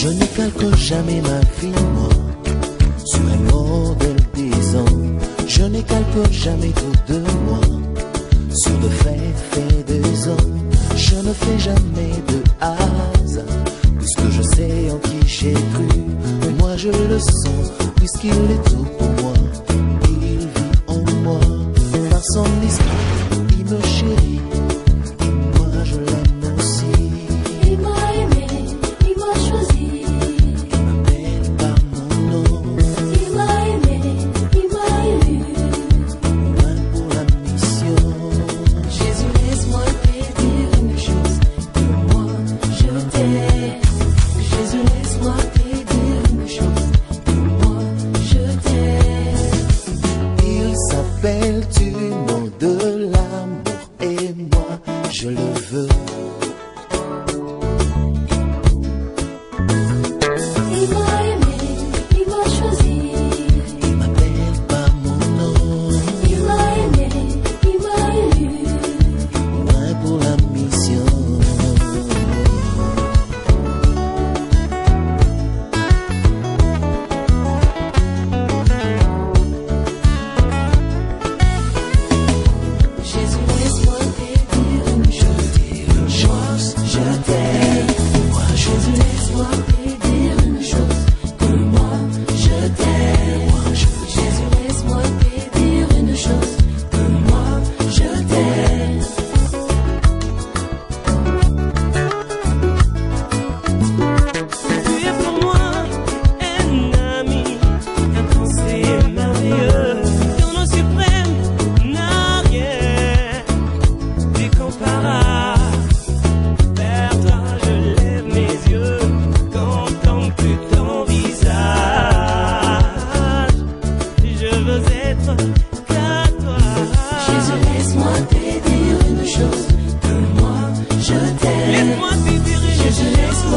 Je ne calque jamais ma vie, moi, sur un modèle disant. Je ne calque jamais tout de moi, sur de faits, faits des hommes. Je ne fais jamais de hasard, puisque je sais en qui j'ai cru. Moi, je le sens, puisqu'il est tout pour tu manques de l'amour et moi je le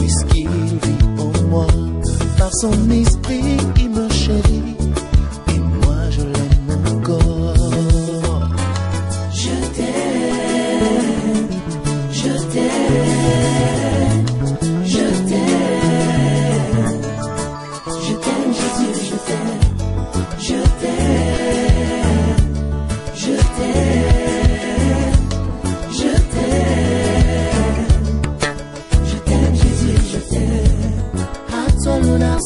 puisqu'il vit en moi par son esprit luna